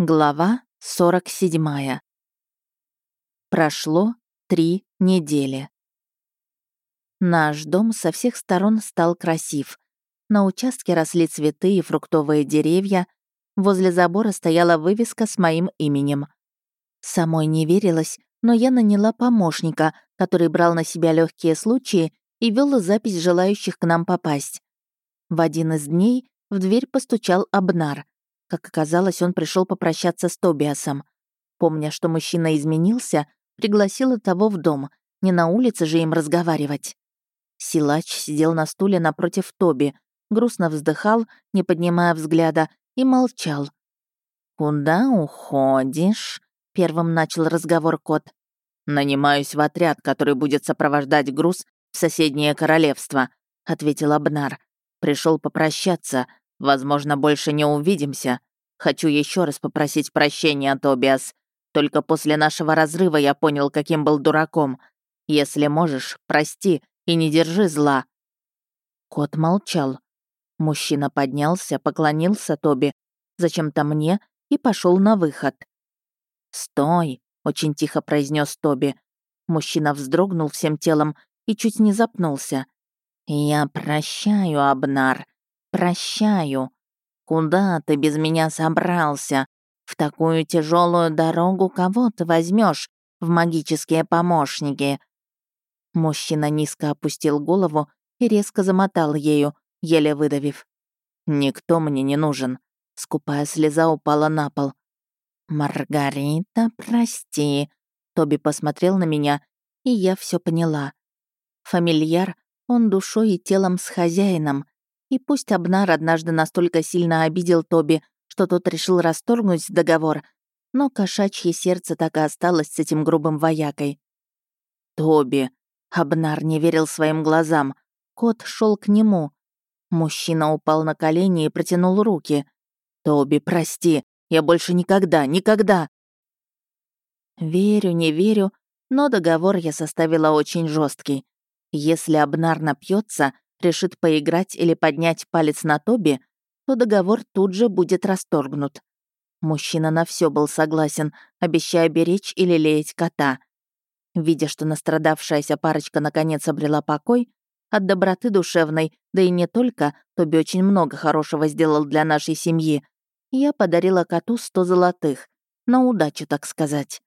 Глава 47. Прошло три недели. Наш дом со всех сторон стал красив. На участке росли цветы и фруктовые деревья. Возле забора стояла вывеска с моим именем. Самой не верилось, но я наняла помощника, который брал на себя легкие случаи и вел запись желающих к нам попасть. В один из дней в дверь постучал Абнар — как оказалось, он пришел попрощаться с Тобиасом. Помня, что мужчина изменился, пригласила того в дом, не на улице же им разговаривать. Силач сидел на стуле напротив Тоби, грустно вздыхал, не поднимая взгляда, и молчал. «Куда уходишь?» — первым начал разговор кот. «Нанимаюсь в отряд, который будет сопровождать груз в соседнее королевство», — ответил Абнар. Пришел попрощаться, Возможно, больше не увидимся. Хочу еще раз попросить прощения, Тобиас. Только после нашего разрыва я понял, каким был дураком. Если можешь, прости и не держи зла». Кот молчал. Мужчина поднялся, поклонился Тоби, зачем-то мне, и пошел на выход. «Стой!» — очень тихо произнес Тоби. Мужчина вздрогнул всем телом и чуть не запнулся. «Я прощаю, Абнар. Прощаю. Куда ты без меня собрался? В такую тяжелую дорогу кого ты возьмешь в магические помощники?» Мужчина низко опустил голову и резко замотал ею, еле выдавив. «Никто мне не нужен». Скупая слеза упала на пол. «Маргарита, прости». Тоби посмотрел на меня, и я все поняла. Фамильяр, он душой и телом с хозяином, и пусть Абнар однажды настолько сильно обидел Тоби, что тот решил расторгнуть договор, но кошачье сердце так и осталось с этим грубым воякой. «Тоби!» Абнар не верил своим глазам. Кот шел к нему. Мужчина упал на колени и протянул руки. «Тоби, прости, я больше никогда, никогда!» Верю, не верю, но договор я составила очень жесткий. Если Абнар напьется, решит поиграть или поднять палец на Тоби, то договор тут же будет расторгнут. Мужчина на все был согласен, обещая беречь или леять кота. Видя, что настрадавшаяся парочка наконец обрела покой, от доброты душевной, да и не только, Тоби очень много хорошего сделал для нашей семьи, я подарила коту сто золотых. На удачу, так сказать.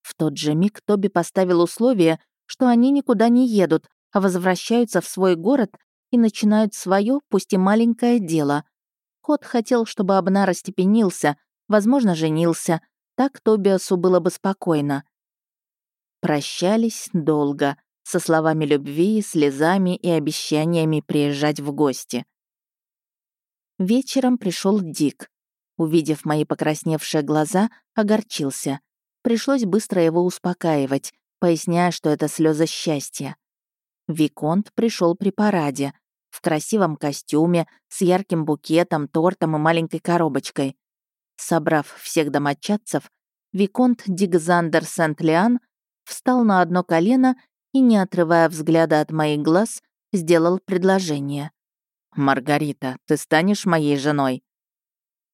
В тот же миг Тоби поставил условие, что они никуда не едут, а возвращаются в свой город и начинают свое, пусть и маленькое дело. Кот хотел, чтобы Абнар остепенился, возможно, женился. Так Тобиасу было бы спокойно. Прощались долго, со словами любви, слезами и обещаниями приезжать в гости. Вечером пришел Дик. Увидев мои покрасневшие глаза, огорчился. Пришлось быстро его успокаивать, поясняя, что это слезы счастья. Виконт пришел при параде, в красивом костюме, с ярким букетом, тортом и маленькой коробочкой. Собрав всех домочадцев, Виконт Дигзандер Сент-Лиан встал на одно колено и, не отрывая взгляда от моих глаз, сделал предложение. «Маргарита, ты станешь моей женой?»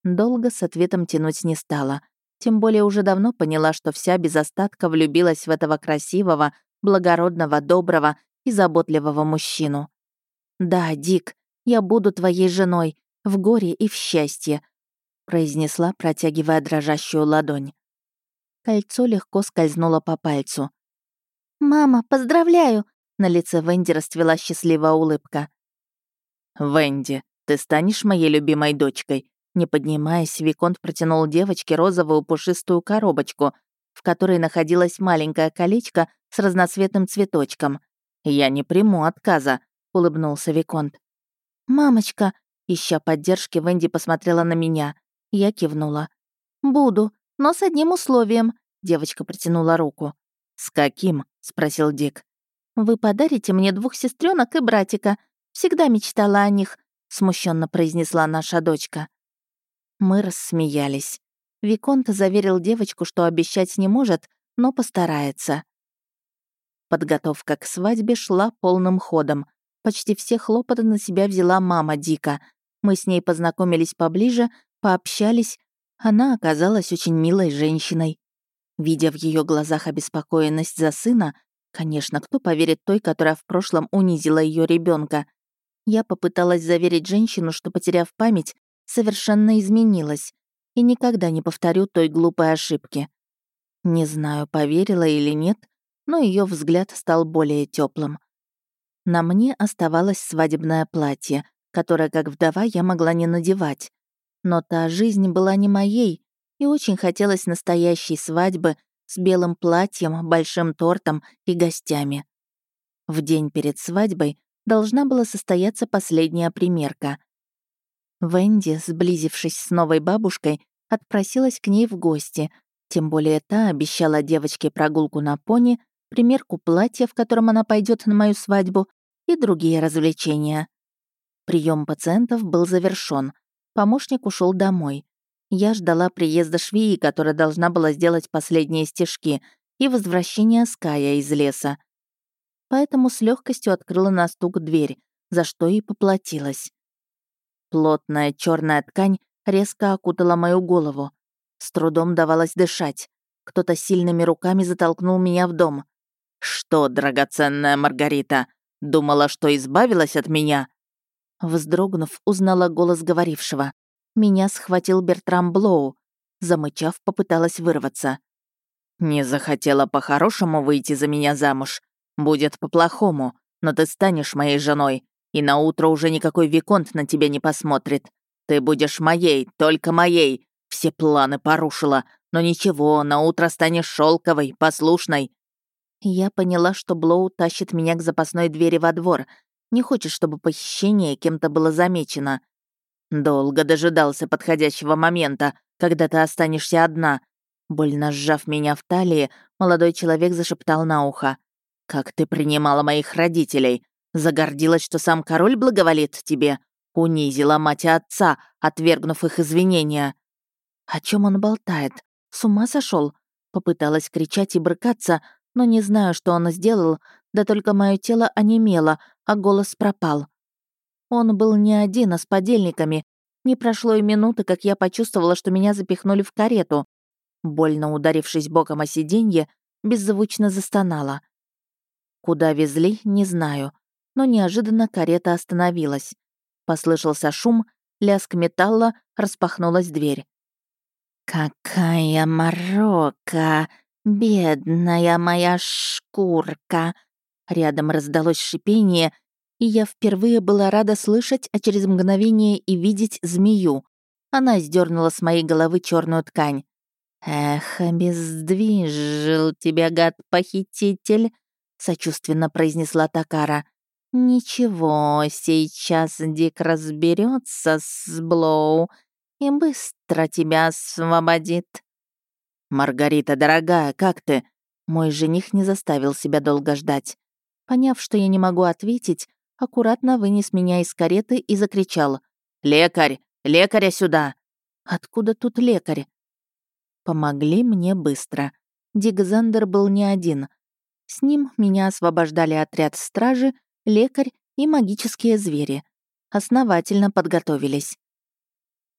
Долго с ответом тянуть не стала. Тем более уже давно поняла, что вся без остатка влюбилась в этого красивого, благородного, доброго и заботливого мужчину. «Да, Дик, я буду твоей женой, в горе и в счастье», произнесла, протягивая дрожащую ладонь. Кольцо легко скользнуло по пальцу. «Мама, поздравляю!» На лице Венди расцвела счастливая улыбка. «Венди, ты станешь моей любимой дочкой?» Не поднимаясь, Виконт протянул девочке розовую пушистую коробочку, в которой находилось маленькое колечко с разноцветным цветочком. «Я не приму отказа», — улыбнулся Виконт. «Мамочка», — ища поддержки, Венди посмотрела на меня. Я кивнула. «Буду, но с одним условием», — девочка протянула руку. «С каким?» — спросил Дик. «Вы подарите мне двух сестренок и братика. Всегда мечтала о них», — смущенно произнесла наша дочка. Мы рассмеялись. Виконт заверил девочку, что обещать не может, но постарается. Подготовка к свадьбе шла полным ходом. Почти все хлопоты на себя взяла мама Дика. Мы с ней познакомились поближе, пообщались, Она оказалась очень милой женщиной. Видя в ее глазах обеспокоенность за сына, конечно, кто поверит той, которая в прошлом унизила ее ребенка, я попыталась заверить женщину, что, потеряв память, совершенно изменилась и никогда не повторю той глупой ошибки. Не знаю, поверила или нет, но ее взгляд стал более теплым. На мне оставалось свадебное платье, которое, как вдова, я могла не надевать. Но та жизнь была не моей, и очень хотелось настоящей свадьбы с белым платьем, большим тортом и гостями. В день перед свадьбой должна была состояться последняя примерка. Венди, сблизившись с новой бабушкой, отпросилась к ней в гости, тем более та обещала девочке прогулку на пони, примерку платья, в котором она пойдет на мою свадьбу, и другие развлечения. Прием пациентов был завершён. Помощник ушел домой. Я ждала приезда швеи, которая должна была сделать последние стежки, и возвращения Ская из леса. Поэтому с легкостью открыла на стук дверь, за что и поплатилась. Плотная черная ткань резко окутала мою голову. С трудом давалось дышать. Кто-то сильными руками затолкнул меня в дом. «Что, драгоценная Маргарита, думала, что избавилась от меня?» Вздрогнув, узнала голос говорившего. Меня схватил Бертрам Блоу. Замычав, попыталась вырваться. «Не захотела по-хорошему выйти за меня замуж. Будет по-плохому, но ты станешь моей женой, и на утро уже никакой Виконт на тебя не посмотрит. Ты будешь моей, только моей. Все планы порушила, но ничего, на утро станешь шелковой, послушной. Я поняла, что Блоу тащит меня к запасной двери во двор. Не хочет, чтобы похищение кем-то было замечено. Долго дожидался подходящего момента, когда ты останешься одна. Больно сжав меня в талии, молодой человек зашептал на ухо. «Как ты принимала моих родителей? Загордилась, что сам король благоволит тебе. Унизила мать и отца, отвергнув их извинения. О чем он болтает? С ума сошел? Попыталась кричать и брыкаться, но не знаю, что он сделал, да только мое тело онемело, а голос пропал. Он был не один, а с подельниками. Не прошло и минуты, как я почувствовала, что меня запихнули в карету. Больно ударившись боком о сиденье, беззвучно застонала. Куда везли, не знаю но неожиданно карета остановилась. Послышался шум, лязг металла, распахнулась дверь. «Какая морока! Бедная моя шкурка!» Рядом раздалось шипение, и я впервые была рада слышать, а через мгновение и видеть змею. Она сдернула с моей головы черную ткань. «Эх, обездвижил тебя, гад-похититель!» — сочувственно произнесла Такара. «Ничего, сейчас Дик разберется с Блоу и быстро тебя освободит». «Маргарита, дорогая, как ты?» Мой жених не заставил себя долго ждать. Поняв, что я не могу ответить, аккуратно вынес меня из кареты и закричал. «Лекарь! Лекаря сюда!» «Откуда тут лекарь?» Помогли мне быстро. Дик Зандер был не один. С ним меня освобождали отряд стражи лекарь и магические звери. Основательно подготовились.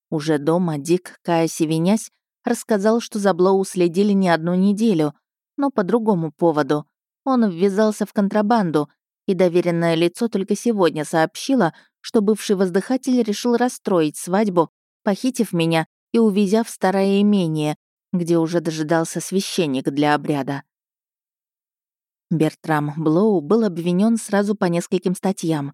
Уже дома Дик, каясь и винясь, рассказал, что за Блоу следили не одну неделю, но по другому поводу. Он ввязался в контрабанду, и доверенное лицо только сегодня сообщило, что бывший воздыхатель решил расстроить свадьбу, похитив меня и увезя в старое имение, где уже дожидался священник для обряда. Бертрам Блоу был обвинен сразу по нескольким статьям.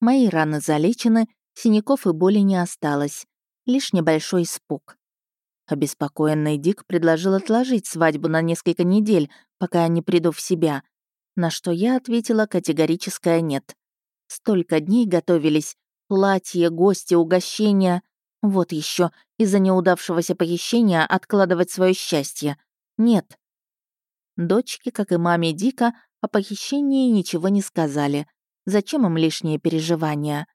Мои раны залечены, синяков и боли не осталось. Лишь небольшой испуг. Обеспокоенный Дик предложил отложить свадьбу на несколько недель, пока я не приду в себя, на что я ответила категорическое «нет». Столько дней готовились. Платье, гости, угощения. Вот еще из-за неудавшегося похищения откладывать свое счастье. Нет. Дочке, как и маме Дика, о похищении ничего не сказали. Зачем им лишние переживания?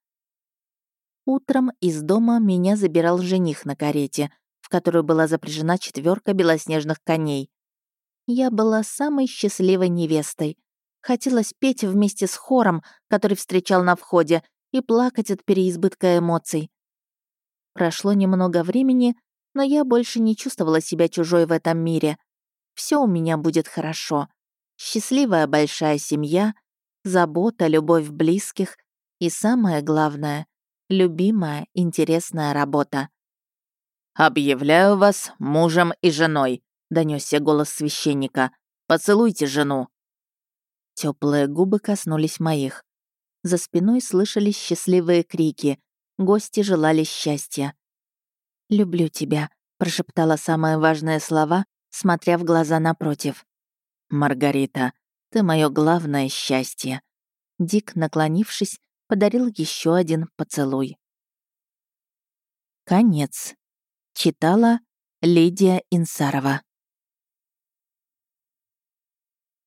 Утром из дома меня забирал жених на карете, в которую была запряжена четверка белоснежных коней. Я была самой счастливой невестой. Хотелось петь вместе с хором, который встречал на входе, и плакать от переизбытка эмоций. Прошло немного времени, Но я больше не чувствовала себя чужой в этом мире. Все у меня будет хорошо. Счастливая большая семья, забота, любовь близких и самое главное — любимая, интересная работа. «Объявляю вас мужем и женой», — донесся голос священника. «Поцелуйте жену». Теплые губы коснулись моих. За спиной слышались счастливые крики. Гости желали счастья. «Люблю тебя», — прошептала самые важные слова, смотря в глаза напротив. «Маргарита, ты мое главное счастье». Дик, наклонившись, подарил еще один поцелуй. Конец. Читала Лидия Инсарова.